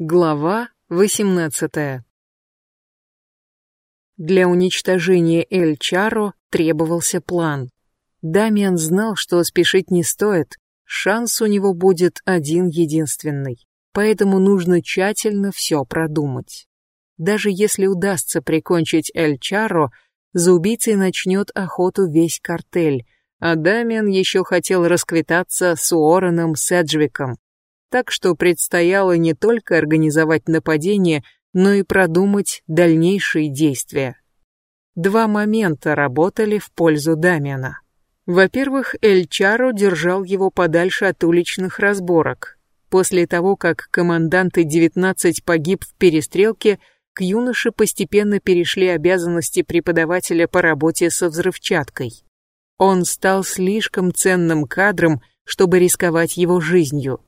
Глава 18 Для уничтожения Эль Чаро требовался план. Дамиан знал, что спешить не стоит, шанс у него будет один единственный, поэтому нужно тщательно все продумать. Даже если удастся прикончить Эль Чаро, за убийцей начнет охоту весь картель, а Дамиан еще хотел расквитаться с Уорреном Седжвиком, так что предстояло не только организовать нападение, но и продумать дальнейшие действия. Два момента работали в пользу Дамиана. Во-первых, Эль Чаро держал его подальше от уличных разборок. После того, как командант и 19 погиб в перестрелке, к юноше постепенно перешли обязанности преподавателя по работе со взрывчаткой. Он стал слишком ценным кадром, чтобы рисковать его жизнью.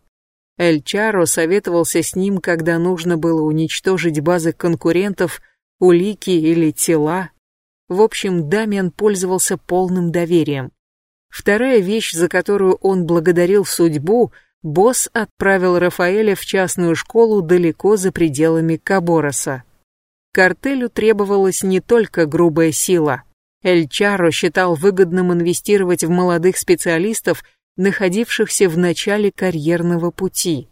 Эль Чаро советовался с ним, когда нужно было уничтожить базы конкурентов, улики или тела. В общем, Дамиан пользовался полным доверием. Вторая вещь, за которую он благодарил судьбу, босс отправил Рафаэля в частную школу далеко за пределами Кабороса. Картелю требовалась не только грубая сила. Эль Чаро считал выгодным инвестировать в молодых специалистов – находившихся в начале карьерного пути.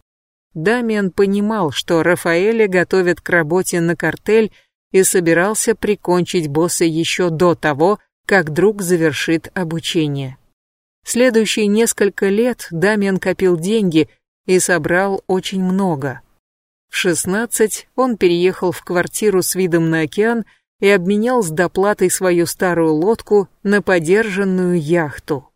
Дамиан понимал, что Рафаэля готовят к работе на картель и собирался прикончить босса еще до того, как друг завершит обучение. Следующие несколько лет Дамиан копил деньги и собрал очень много. В 16 он переехал в квартиру с видом на океан и обменял с доплатой свою старую лодку на подержанную яхту.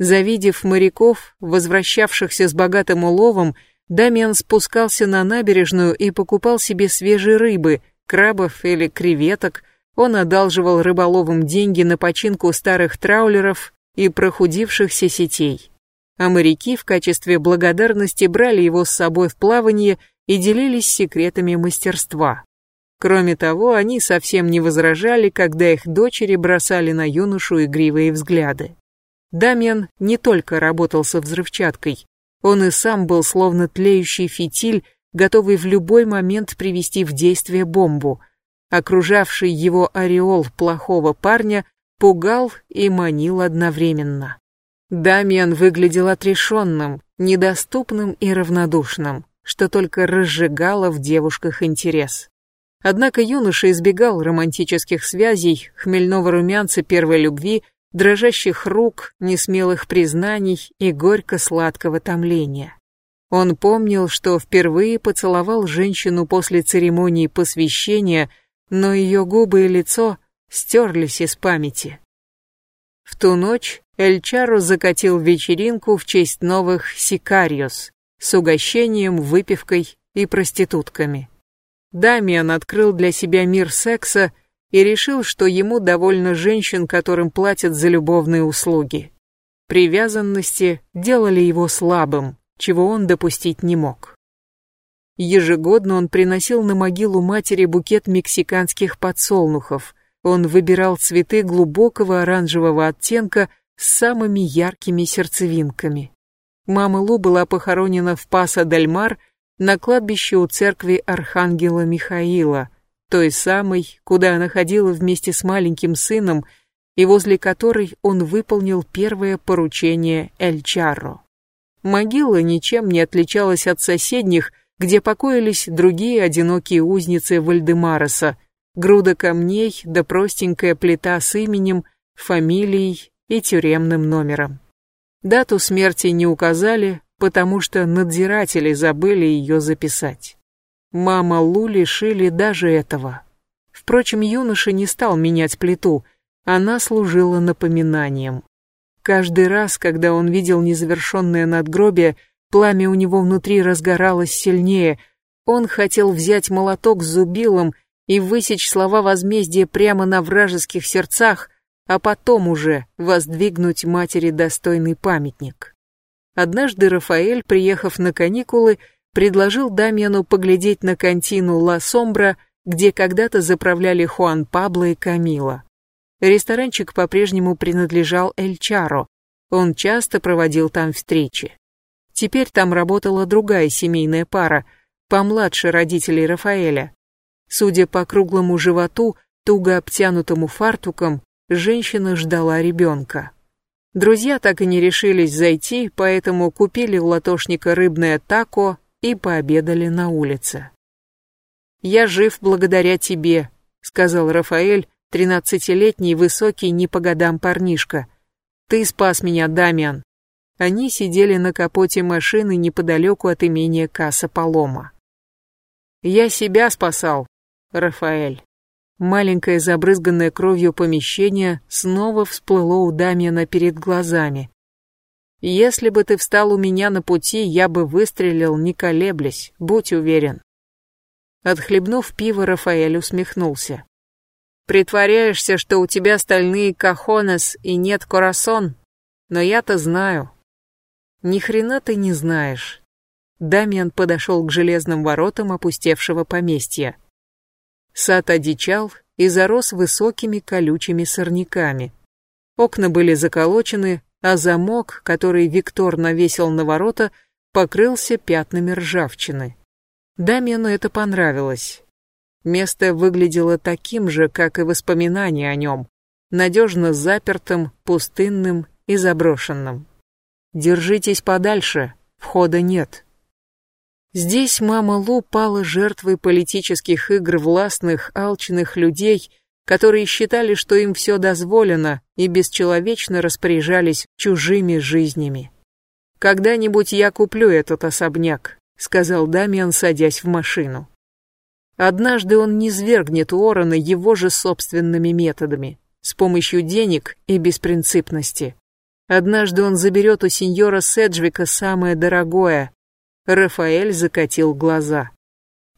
Завидев моряков, возвращавшихся с богатым уловом, Дамиан спускался на набережную и покупал себе свежей рыбы, крабов или креветок. Он одалживал рыболовам деньги на починку старых траулеров и прохудившихся сетей. А моряки в качестве благодарности брали его с собой в плавание и делились секретами мастерства. Кроме того, они совсем не возражали, когда их дочери бросали на юношу игривые взгляды. Дамиан не только работал со взрывчаткой, он и сам был словно тлеющий фитиль, готовый в любой момент привести в действие бомбу. Окружавший его ореол плохого парня пугал и манил одновременно. Дамиан выглядел отрешенным, недоступным и равнодушным, что только разжигало в девушках интерес. Однако юноша избегал романтических связей, хмельного румянца первой любви дрожащих рук, несмелых признаний и горько-сладкого томления. Он помнил, что впервые поцеловал женщину после церемонии посвящения, но ее губы и лицо стерлись из памяти. В ту ночь Эльчаро закатил вечеринку в честь новых «Сикариос» с угощением, выпивкой и проститутками. Дамиан открыл для себя мир секса и решил, что ему довольно женщин, которым платят за любовные услуги. Привязанности делали его слабым, чего он допустить не мог. Ежегодно он приносил на могилу матери букет мексиканских подсолнухов. Он выбирал цветы глубокого оранжевого оттенка с самыми яркими сердцевинками. Мама Лу была похоронена в Паса-дель-Мар на кладбище у церкви Архангела Михаила – той самой, куда она ходила вместе с маленьким сыном и возле которой он выполнил первое поручение Эль Чарро. Могила ничем не отличалась от соседних, где покоились другие одинокие узницы Вальдемароса, груда камней да простенькая плита с именем, фамилией и тюремным номером. Дату смерти не указали, потому что надзиратели забыли ее записать. Мама Лу лишили даже этого. Впрочем, юноша не стал менять плиту, она служила напоминанием. Каждый раз, когда он видел незавершенное надгробие, пламя у него внутри разгоралось сильнее. Он хотел взять молоток с зубилом и высечь слова возмездия прямо на вражеских сердцах, а потом уже воздвигнуть матери достойный памятник. Однажды Рафаэль, приехав на каникулы, предложил Дамьяну поглядеть на кантину Ла Сомбра, где когда-то заправляли Хуан Пабло и Камила. Ресторанчик по-прежнему принадлежал Эль Чаро, он часто проводил там встречи. Теперь там работала другая семейная пара, помладше родителей Рафаэля. Судя по круглому животу, туго обтянутому фартуком, женщина ждала ребенка. Друзья так и не решились зайти, поэтому купили у латошника рыбное тако и пообедали на улице. «Я жив благодаря тебе», — сказал Рафаэль, тринадцатилетний, высокий, не по годам парнишка. «Ты спас меня, Дамиан». Они сидели на капоте машины неподалеку от имения Касса Палома. «Я себя спасал, Рафаэль». Маленькое забрызганное кровью помещение снова всплыло у Дамиана перед глазами. «Если бы ты встал у меня на пути, я бы выстрелил, не колеблясь, будь уверен». Отхлебнув пиво, Рафаэль усмехнулся. «Притворяешься, что у тебя стальные кахонес и нет корасон, но я-то знаю». «Ни хрена ты не знаешь». Дамиан подошел к железным воротам опустевшего поместья. Сад одичал и зарос высокими колючими сорняками. Окна были заколочены, а замок, который Виктор навесил на ворота, покрылся пятнами ржавчины. Дамиану это понравилось. Место выглядело таким же, как и воспоминания о нем, надежно запертым, пустынным и заброшенным. Держитесь подальше, входа нет. Здесь мама Лу пала жертвой политических игр властных, алчных людей, которые считали, что им все дозволено и бесчеловечно распоряжались чужими жизнями. «Когда-нибудь я куплю этот особняк», — сказал Дамиан, садясь в машину. Однажды он низвергнет Уоррена его же собственными методами, с помощью денег и беспринципности. Однажды он заберет у сеньора Седжвика самое дорогое, Рафаэль закатил глаза.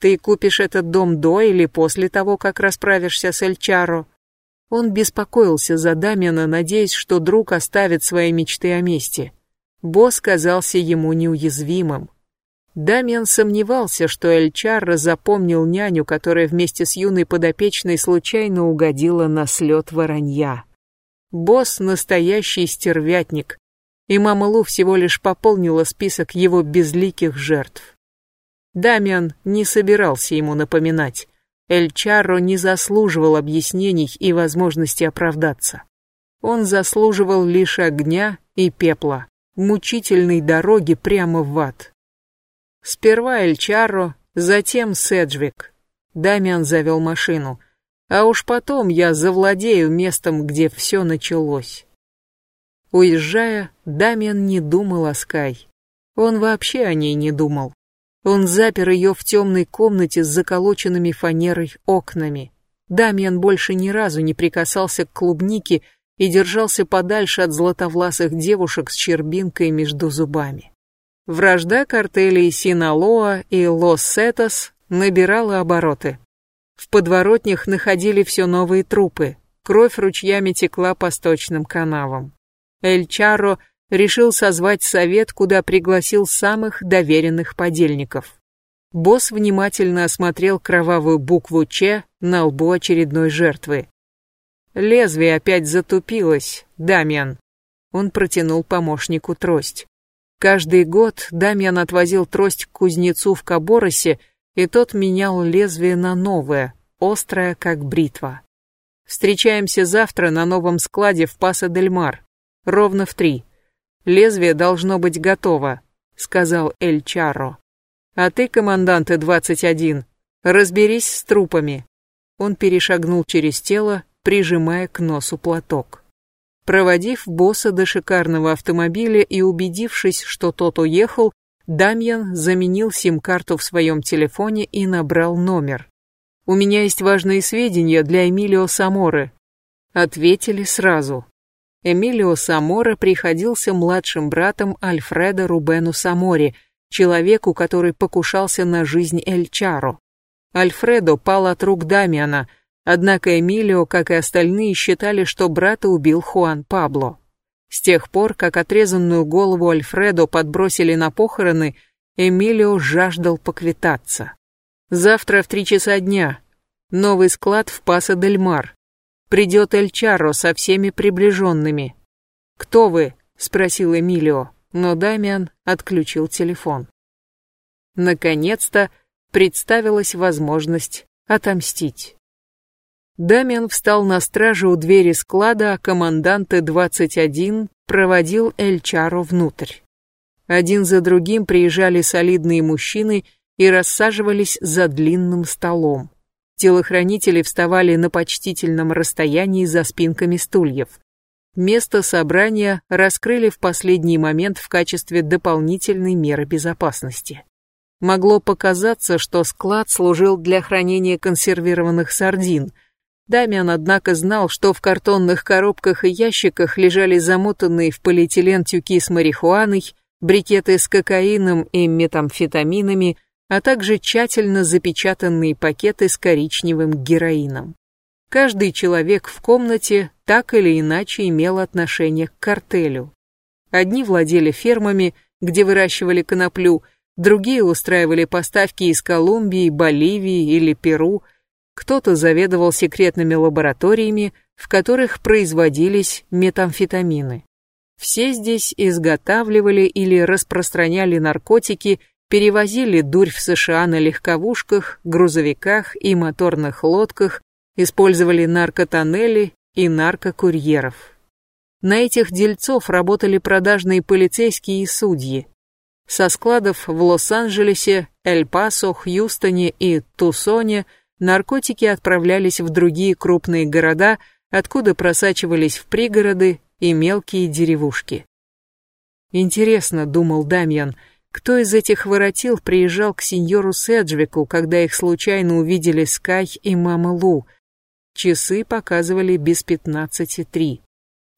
«Ты купишь этот дом до или после того, как расправишься с Эльчаро?» Он беспокоился за Дамиана, надеясь, что друг оставит свои мечты о мести. Босс казался ему неуязвимым. Дамиан сомневался, что Эльчаро запомнил няню, которая вместе с юной подопечной случайно угодила на слет воронья. Босс — настоящий стервятник, и мама Лу всего лишь пополнила список его безликих жертв. Дамиан не собирался ему напоминать. Эль Чарро не заслуживал объяснений и возможности оправдаться. Он заслуживал лишь огня и пепла, мучительной дороги прямо в ад. Сперва Эль Чарро, затем Седжвик. Дамиан завел машину. А уж потом я завладею местом, где все началось. Уезжая, Дамиан не думал о Скай. Он вообще о ней не думал. Он запер ее в темной комнате с заколоченными фанерой окнами. Дамиан больше ни разу не прикасался к клубнике и держался подальше от златовласых девушек с чербинкой между зубами. Вражда картелей Синалоа и Лос-Сетос набирала обороты. В подворотнях находили все новые трупы, кровь ручьями текла по сточным канавам. Эль Чарро решил созвать совет, куда пригласил самых доверенных подельников. Босс внимательно осмотрел кровавую букву «Ч» на лбу очередной жертвы. Лезвие опять затупилось, Дамиан. Он протянул помощнику трость. Каждый год Дамиан отвозил трость к кузнецу в Каборосе, и тот менял лезвие на новое, острое, как бритва. Встречаемся завтра на новом складе в Паса-дель-Мар. Ровно в три. Лезвие должно быть готово, сказал Эль Чарро. А ты, командант 21, разберись с трупами. Он перешагнул через тело, прижимая к носу платок. Проводив босса до шикарного автомобиля и убедившись, что тот уехал, Дамьян заменил сим-карту в своем телефоне и набрал номер. «У меня есть важные сведения для Эмилио Саморы». Ответили сразу. Эмилио Самора приходился младшим братом Альфреда Рубену Самори, человеку, который покушался на жизнь Эль Чаро. Альфредо пал от рук Дамиана, однако Эмилио, как и остальные, считали, что брата убил Хуан Пабло. С тех пор, как отрезанную голову Альфредо подбросили на похороны, Эмилио жаждал поквитаться. Завтра в три часа дня. Новый склад в Паса-дель-Мар. Придет Эль Чарро со всеми приближенными. «Кто вы?» — спросил Эмилио, но Дамиан отключил телефон. Наконец-то представилась возможность отомстить. Дамиан встал на страже у двери склада, а командант Т-21 проводил Эльчару внутрь. Один за другим приезжали солидные мужчины и рассаживались за длинным столом. Телохранители вставали на почтительном расстоянии за спинками стульев. Место собрания раскрыли в последний момент в качестве дополнительной меры безопасности. Могло показаться, что склад служил для хранения консервированных сардин. Дамиан, однако, знал, что в картонных коробках и ящиках лежали замотанные в полиэтилен тюки с марихуаной, брикеты с кокаином и метамфетаминами, а также тщательно запечатанные пакеты с коричневым героином. Каждый человек в комнате так или иначе имел отношение к картелю. Одни владели фермами, где выращивали коноплю, другие устраивали поставки из Колумбии, Боливии или Перу, кто-то заведовал секретными лабораториями, в которых производились метамфетамины. Все здесь изготавливали или распространяли наркотики, перевозили дурь в США на легковушках, грузовиках и моторных лодках, использовали наркотоннели и наркокурьеров. На этих дельцов работали продажные полицейские и судьи. Со складов в Лос-Анджелесе, Эль-Пасо, Хьюстоне и Тусоне наркотики отправлялись в другие крупные города, откуда просачивались в пригороды и мелкие деревушки. Интересно, думал Дамьян, кто из этих воротил приезжал к сеньору Седжвику, когда их случайно увидели Скай и мама Лу – Часы показывали без пятнадцати три.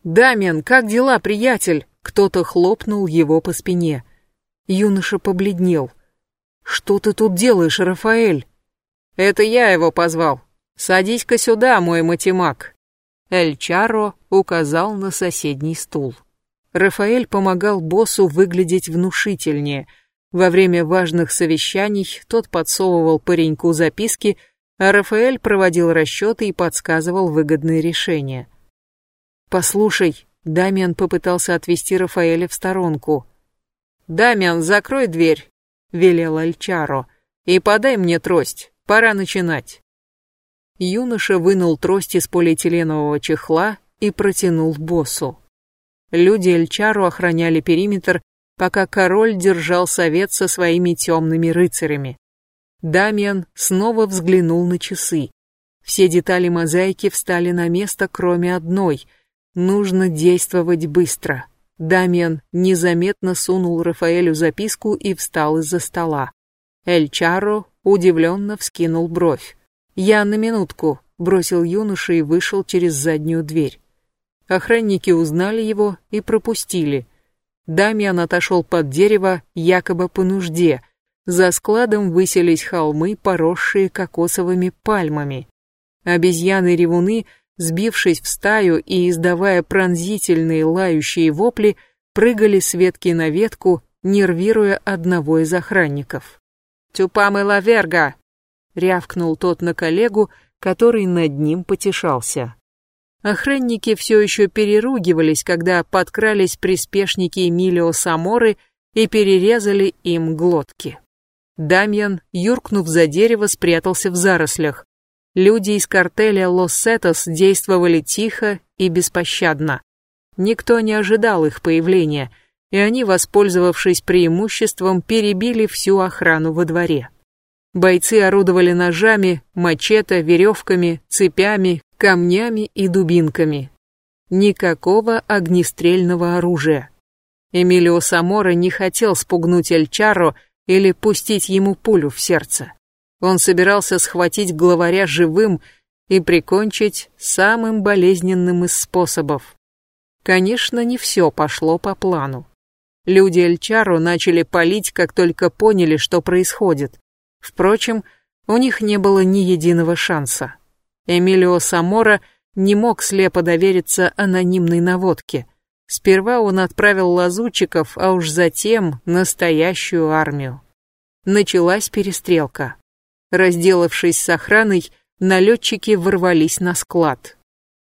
«Дамиан, как дела, приятель?» Кто-то хлопнул его по спине. Юноша побледнел. «Что ты тут делаешь, Рафаэль?» «Это я его позвал. Садись-ка сюда, мой матемак». Эль Чаро указал на соседний стул. Рафаэль помогал боссу выглядеть внушительнее. Во время важных совещаний тот подсовывал пареньку записки, а Рафаэль проводил расчеты и подсказывал выгодные решения. «Послушай», — Дамиан попытался отвести Рафаэля в сторонку. «Дамиан, закрой дверь», — велел Альчаро, — «и подай мне трость, пора начинать». Юноша вынул трость из полиэтиленового чехла и протянул боссу. Люди Эльчару охраняли периметр, пока король держал совет со своими темными рыцарями. Дамиан снова взглянул на часы. Все детали мозаики встали на место, кроме одной. Нужно действовать быстро. Дамиан незаметно сунул Рафаэлю записку и встал из-за стола. Эль Чаро удивленно вскинул бровь. «Я на минутку», — бросил юноша и вышел через заднюю дверь. Охранники узнали его и пропустили. Дамиан отошел под дерево, якобы по нужде — за складом высились холмы, поросшие кокосовыми пальмами. Обезьяны-ревуны, сбившись в стаю и издавая пронзительные лающие вопли, прыгали с ветки на ветку, нервируя одного из охранников. «Тюпам и лаверга!» — рявкнул тот на коллегу, который над ним потешался. Охранники все еще переругивались, когда подкрались приспешники Эмилио Саморы и перерезали им глотки. Дамиан, юркнув за дерево, спрятался в зарослях. Люди из картеля Лос-Сетос действовали тихо и беспощадно. Никто не ожидал их появления, и они, воспользовавшись преимуществом, перебили всю охрану во дворе. Бойцы орудовали ножами, мачете, веревками, цепями, камнями и дубинками. Никакого огнестрельного оружия. Эмилио Самора не хотел спугнуть Эльчаро, или пустить ему пулю в сердце. Он собирался схватить главаря живым и прикончить самым болезненным из способов. Конечно, не все пошло по плану. Люди Эльчару начали палить, как только поняли, что происходит. Впрочем, у них не было ни единого шанса. Эмилио Самора не мог слепо довериться анонимной наводке. Сперва он отправил лазутчиков, а уж затем настоящую армию. Началась перестрелка. Разделавшись с охраной, налетчики ворвались на склад.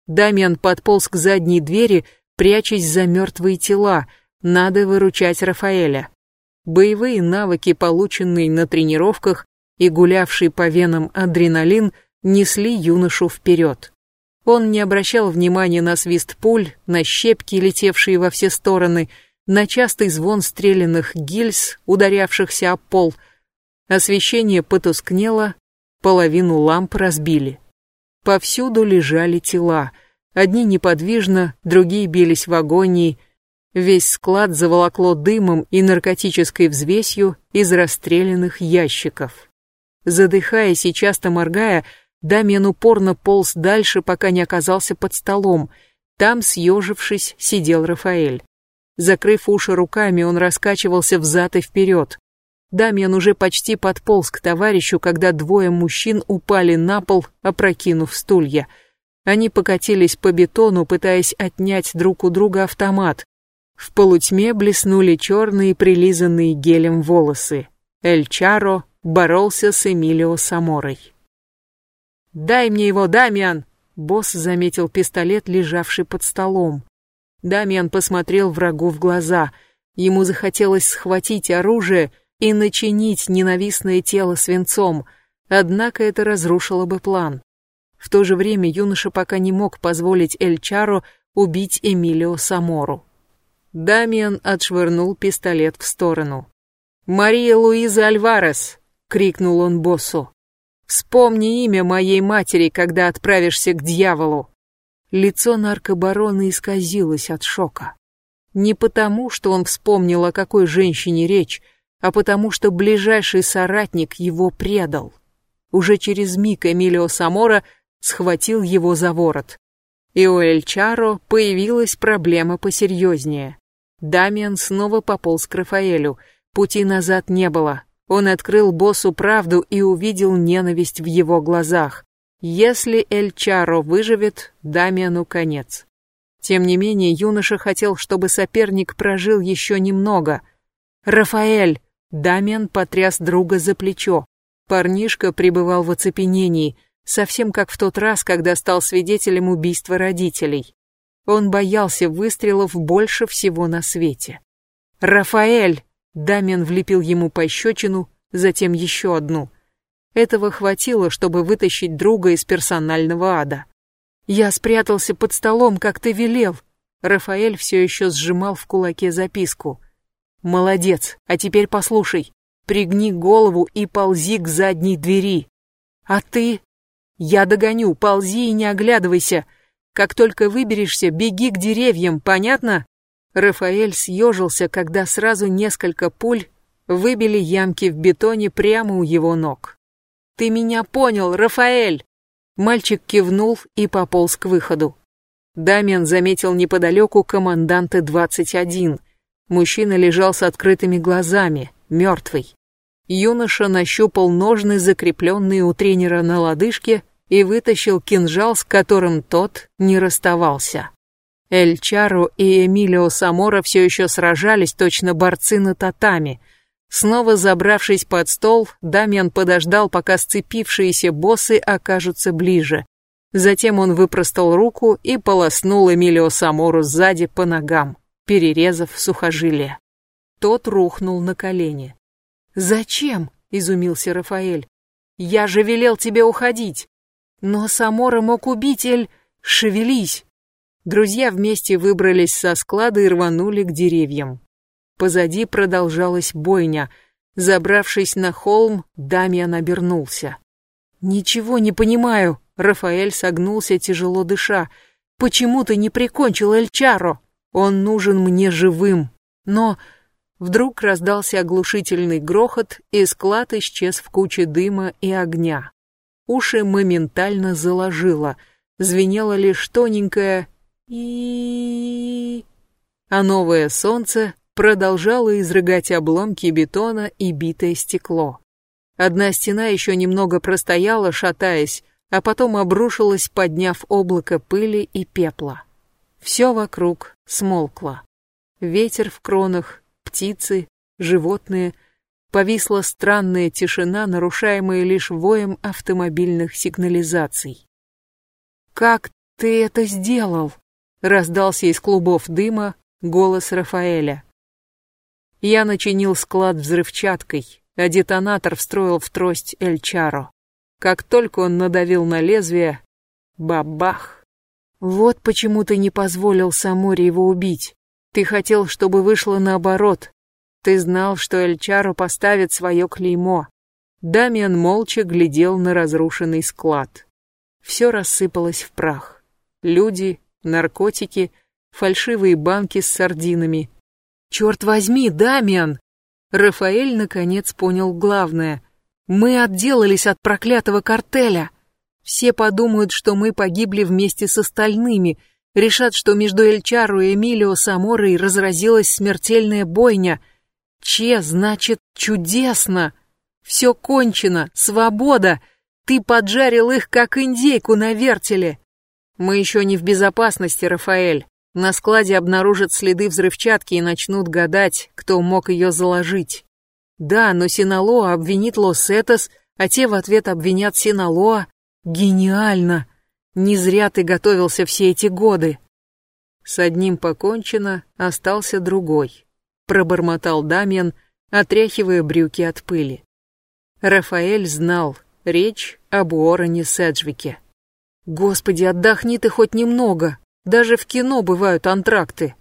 Дамиан подполз к задней двери, прячась за мертвые тела. Надо выручать Рафаэля. Боевые навыки, полученные на тренировках, и гулявший по венам адреналин несли юношу вперед. Он не обращал внимания на свист пуль, на щепки, летевшие во все стороны, на частый звон стрелянных гильз, ударявшихся о пол. Освещение потускнело, половину ламп разбили. Повсюду лежали тела. Одни неподвижно, другие бились в агонии. Весь склад заволокло дымом и наркотической взвесью из расстрелянных ящиков. Задыхаясь и часто моргая, Дамиан упорно полз дальше, пока не оказался под столом. Там, съежившись, сидел Рафаэль. Закрыв уши руками, он раскачивался взад и вперед. Дамиан уже почти подполз к товарищу, когда двое мужчин упали на пол, опрокинув стулья. Они покатились по бетону, пытаясь отнять друг у друга автомат. В полутьме блеснули черные прилизанные гелем волосы. Эль Чаро боролся с Эмилио Саморой. «Дай мне его, Дамиан!» Босс заметил пистолет, лежавший под столом. Дамиан посмотрел врагу в глаза. Ему захотелось схватить оружие и начинить ненавистное тело свинцом, однако это разрушило бы план. В то же время юноша пока не мог позволить Эль Чаро убить Эмилио Самору. Дамиан отшвырнул пистолет в сторону. «Мария Луиза Альварес!» — крикнул он боссу. «Вспомни имя моей матери, когда отправишься к дьяволу!» Лицо наркобарона исказилось от шока. Не потому, что он вспомнил, о какой женщине речь, а потому что ближайший соратник его предал. Уже через миг Эмилио Самора схватил его за ворот. И у Эль Чаро появилась проблема посерьезнее. Дамиан снова пополз к Рафаэлю. Пути назад не было. Он открыл боссу правду и увидел ненависть в его глазах. Если Эль Чаро выживет, Дамиану конец. Тем не менее, юноша хотел, чтобы соперник прожил еще немного. «Рафаэль!» Дамиан потряс друга за плечо. Парнишка пребывал в оцепенении, совсем как в тот раз, когда стал свидетелем убийства родителей. Он боялся выстрелов больше всего на свете. «Рафаэль!» Дамиан влепил ему пощечину, затем еще одну. Этого хватило, чтобы вытащить друга из персонального ада. «Я спрятался под столом, как ты велел». Рафаэль все еще сжимал в кулаке записку. «Молодец, а теперь послушай. Пригни голову и ползи к задней двери. А ты? Я догоню, ползи и не оглядывайся. Как только выберешься, беги к деревьям, понятно?» Рафаэль съежился, когда сразу несколько пуль выбили ямки в бетоне прямо у его ног. «Ты меня понял, Рафаэль!» Мальчик кивнул и пополз к выходу. Дамиан заметил неподалеку команданта 21. Мужчина лежал с открытыми глазами, мертвый. Юноша нащупал ножны, закрепленные у тренера на лодыжке, и вытащил кинжал, с которым тот не расставался. Эль Чаро и Эмилио Самора все еще сражались, точно борцы на татами. Снова забравшись под стол, Дамиан подождал, пока сцепившиеся боссы окажутся ближе. Затем он выпростал руку и полоснул Эмилио Самору сзади по ногам, перерезав сухожилие. Тот рухнул на колени. «Зачем?» — изумился Рафаэль. «Я же велел тебе уходить!» «Но Самора мог убить Эль... Шевелись!» Друзья вместе выбрались со склада и рванули к деревьям. Позади продолжалась бойня. Забравшись на холм, Дамиан обернулся. «Ничего не понимаю», — Рафаэль согнулся, тяжело дыша. «Почему ты не прикончил Эльчаро? Он нужен мне живым». Но вдруг раздался оглушительный грохот, и склад исчез в куче дыма и огня. Уши моментально заложило, звенело лишь тоненькое и... А новое солнце продолжало изрыгать обломки бетона и битое стекло. Одна стена еще немного простояла, шатаясь, а потом обрушилась, подняв облако пыли и пепла. Все вокруг смолкло. Ветер в кронах, птицы, животные. Повисла странная тишина, нарушаемая лишь воем автомобильных сигнализаций. «Как ты это сделал?» Раздался из клубов дыма голос Рафаэля. Я начинил склад взрывчаткой, а детонатор встроил в трость Эль Чаро. Как только он надавил на лезвие, бабах. Вот почему ты не позволил Саморе его убить. Ты хотел, чтобы вышло наоборот. Ты знал, что Эль Чаро поставит свое клеймо. Дамиан молча глядел на разрушенный склад. Все рассыпалось в прах. Люди, наркотики, фальшивые банки с сардинами. «Черт возьми, Дамиан!» Рафаэль наконец понял главное. «Мы отделались от проклятого картеля. Все подумают, что мы погибли вместе с остальными, решат, что между Эльчару и Эмилио Саморой разразилась смертельная бойня. Че значит чудесно!» Все кончено, свобода. Ты поджарил их, как индейку на вертеле. Мы еще не в безопасности, Рафаэль. На складе обнаружат следы взрывчатки и начнут гадать, кто мог ее заложить. Да, но Синалоа обвинит Лос-Этос, а те в ответ обвинят Синалоа. Гениально! Не зря ты готовился все эти годы. С одним покончено, остался другой. Пробормотал Дамьян, отряхивая брюки от пыли. Рафаэль знал, речь об Уоррене Седжвике. Господи, отдохни ты хоть немного. Даже в кино бывают антракты.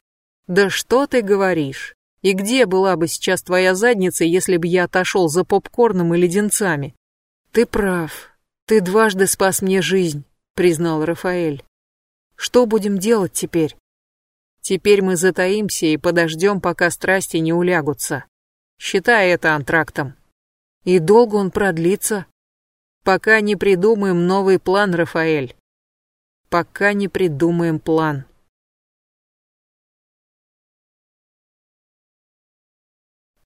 Да что ты говоришь? И где была бы сейчас твоя задница, если бы я отошел за попкорном и леденцами? Ты прав. Ты дважды спас мне жизнь, признал Рафаэль. Что будем делать теперь? Теперь мы затаимся и подождем, пока страсти не улягутся. Считай это антрактом. И долго он продлится? Пока не придумаем новый план, Рафаэль. Пока не придумаем план.